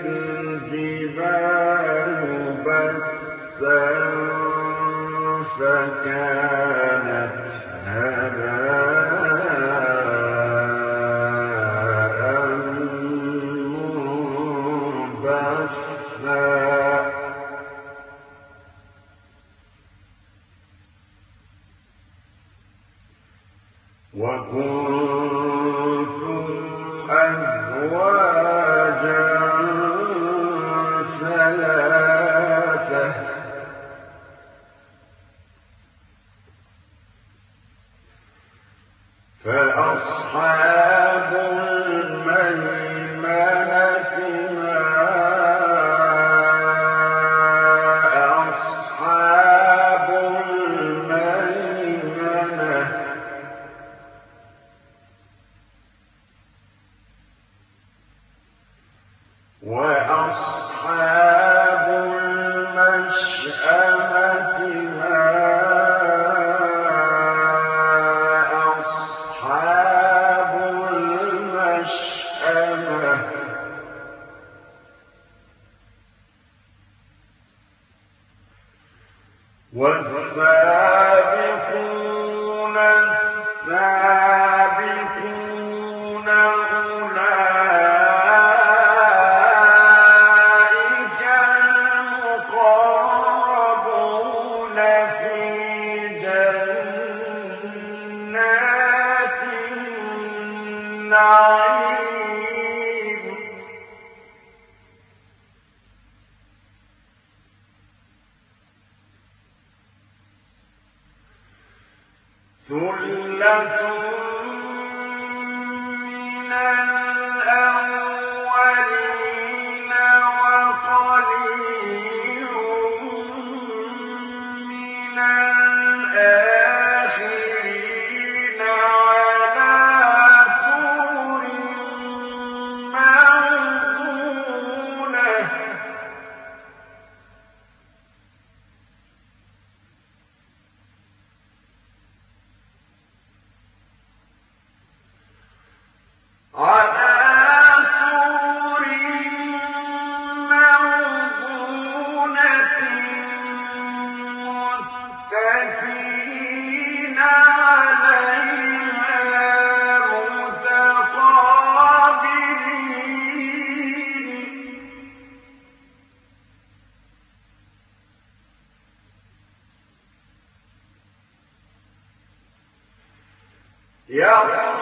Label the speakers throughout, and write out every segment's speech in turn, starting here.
Speaker 1: Spirit. Where else? ثلة من يا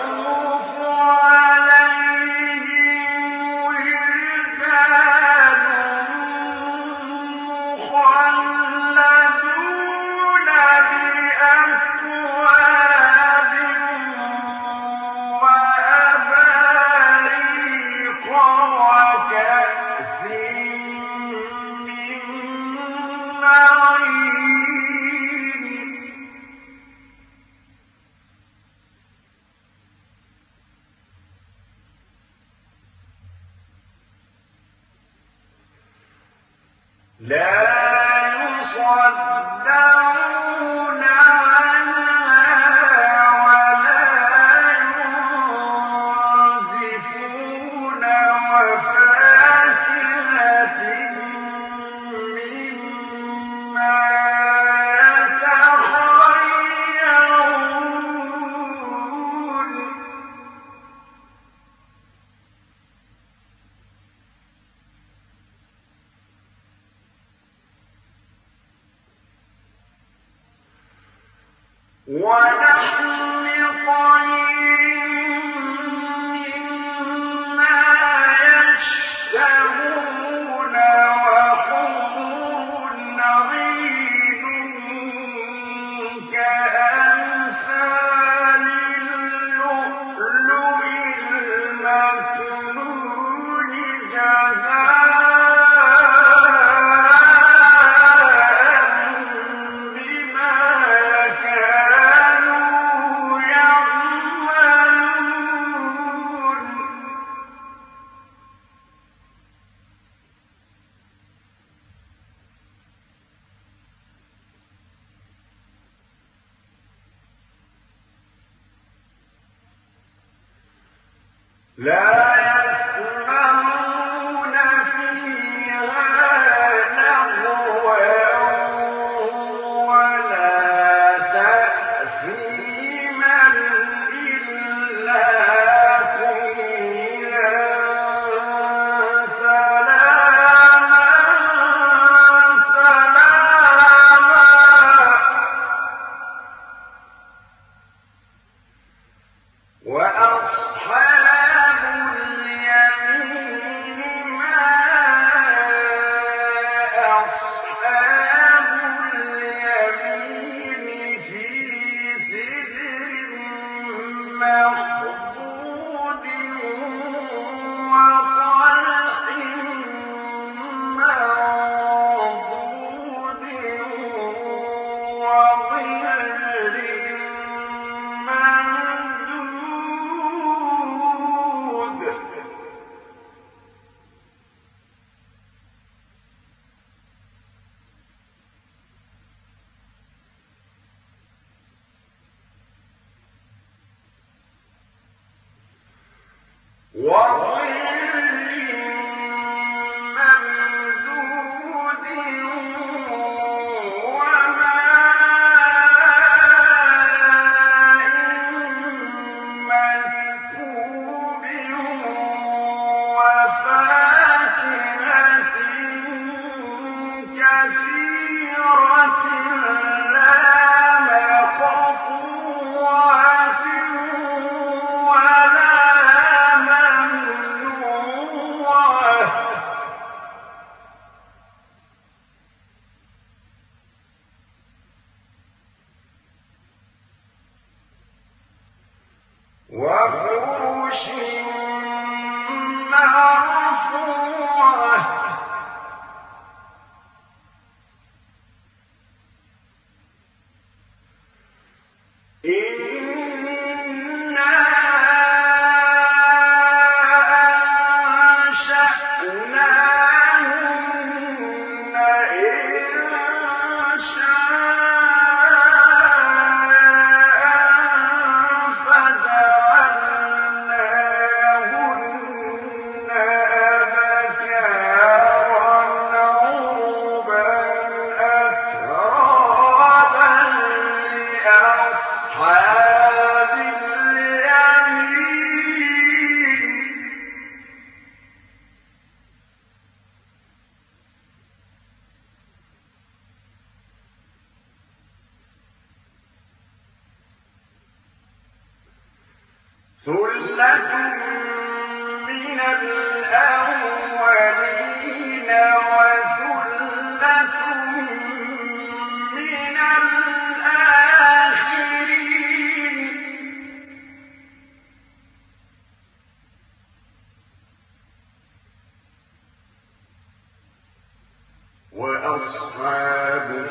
Speaker 1: إِنَّهُمْ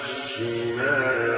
Speaker 1: كَانُوا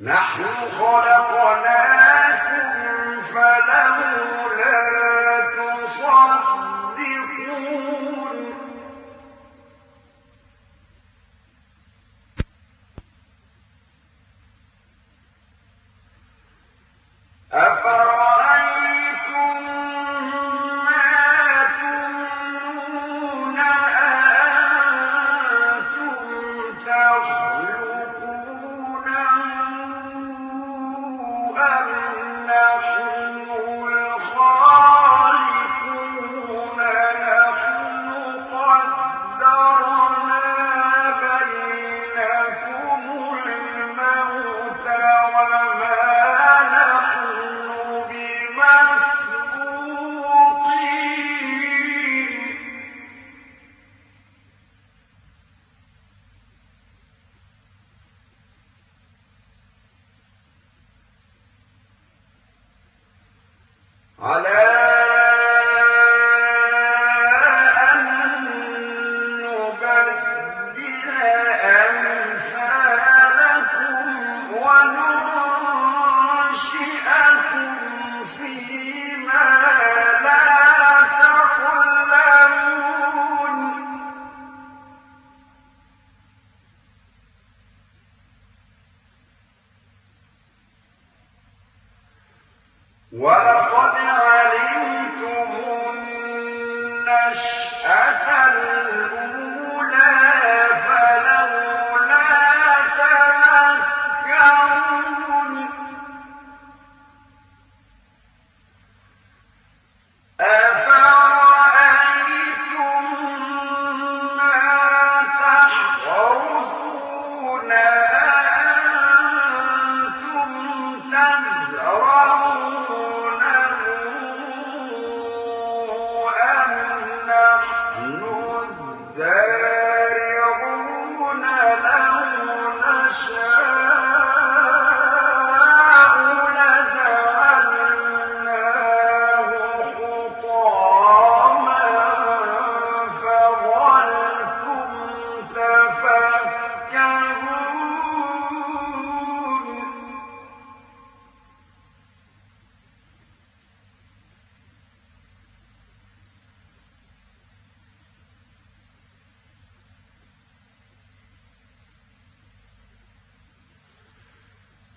Speaker 1: نَحْنُ خَلَقْنَاكُمْ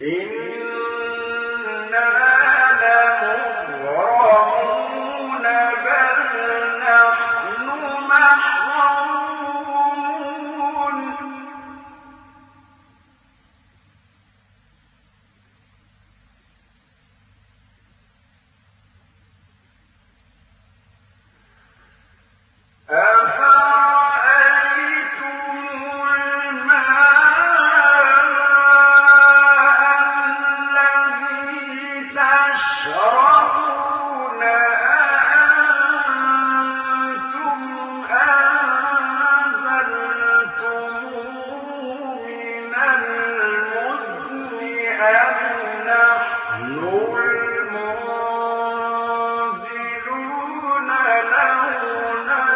Speaker 1: Amen.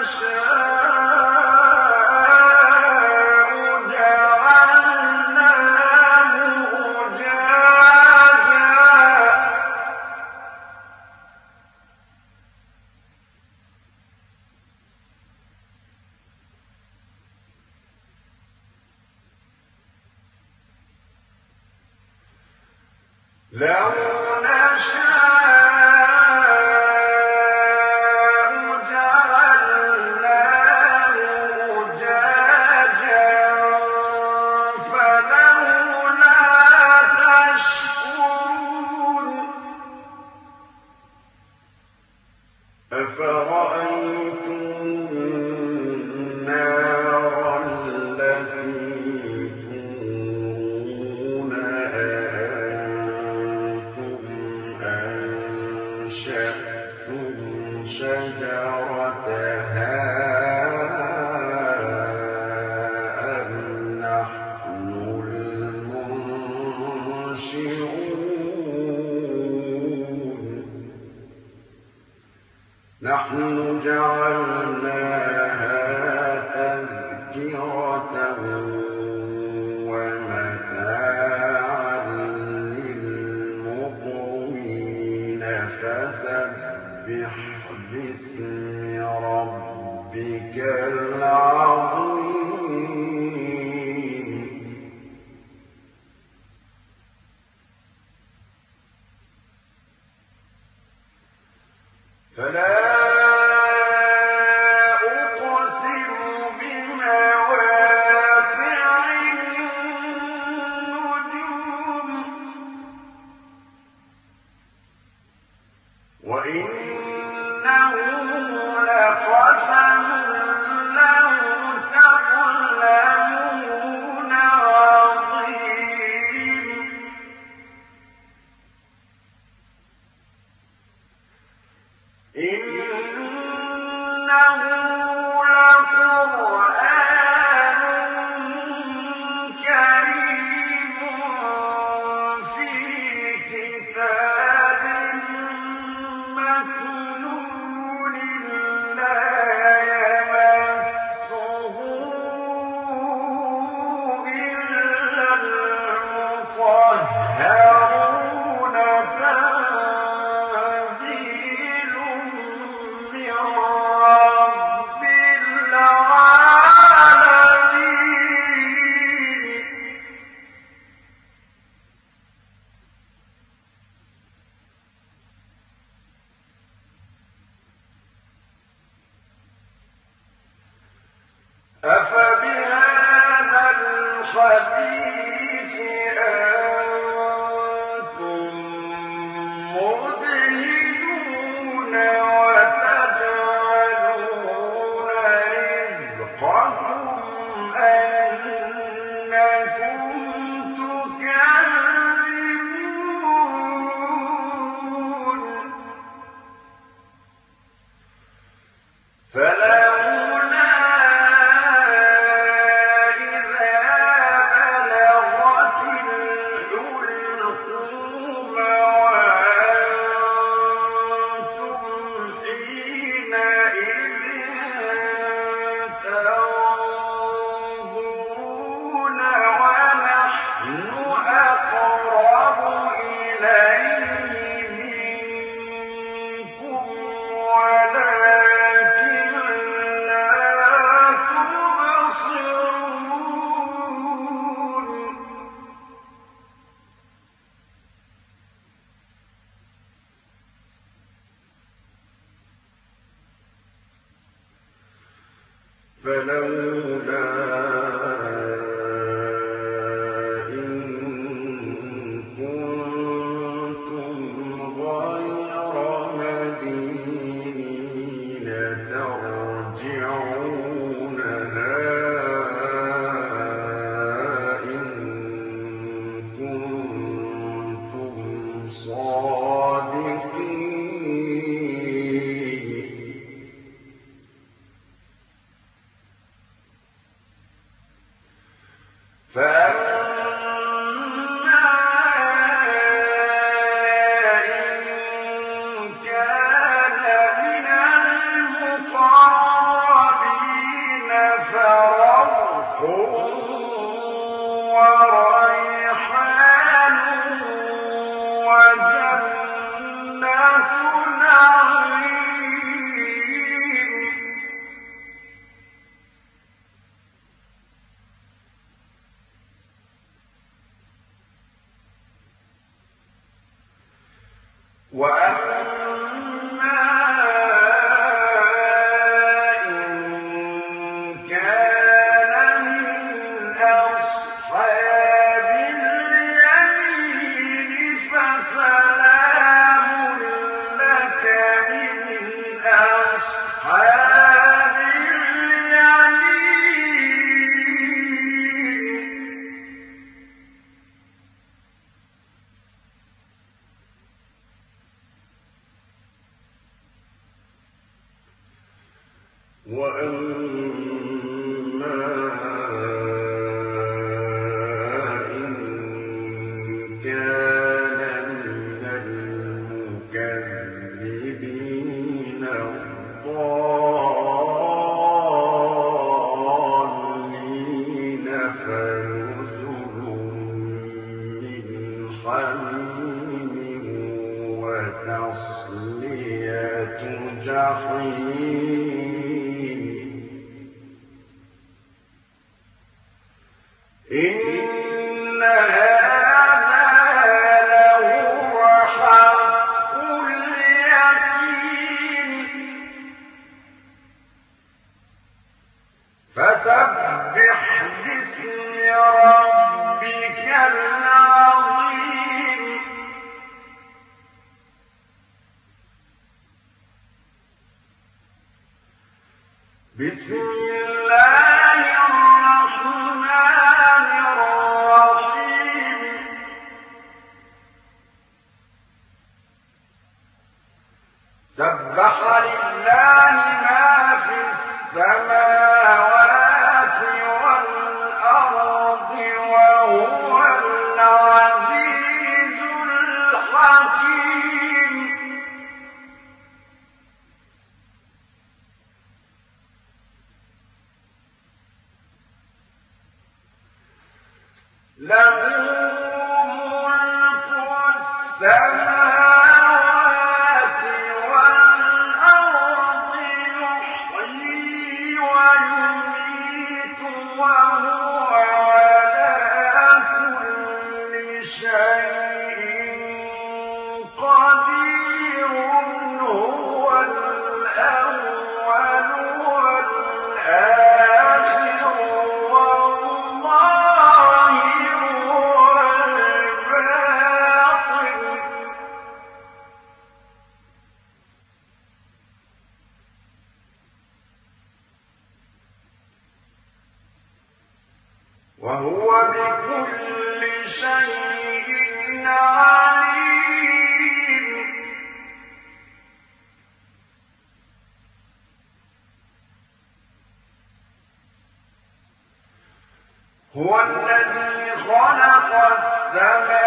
Speaker 1: شَاءَ أنشأتم حميم وتصلية جحيم وهو بكل شيء عليم. هو الذي خلق السماوات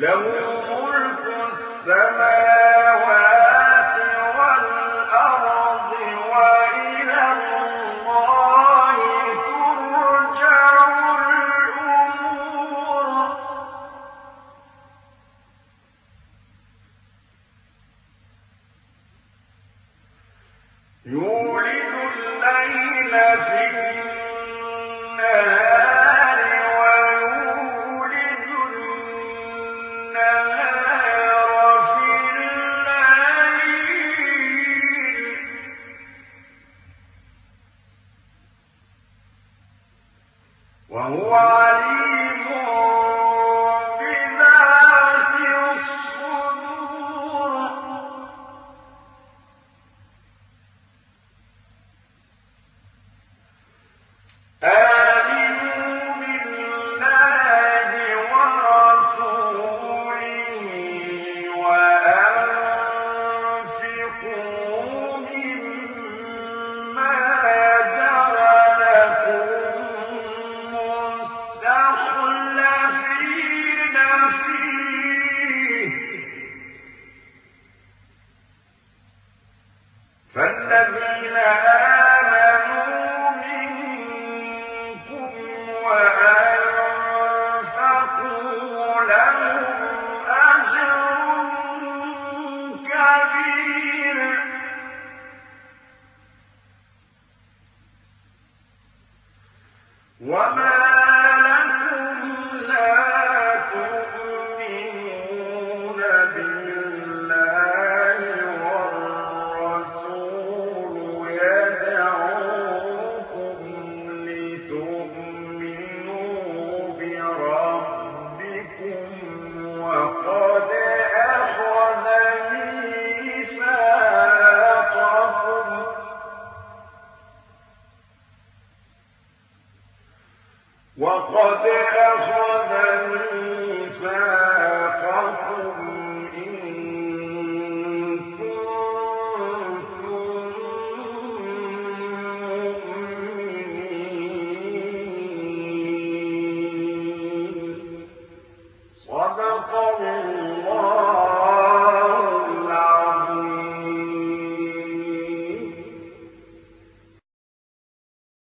Speaker 1: له ملك السماوات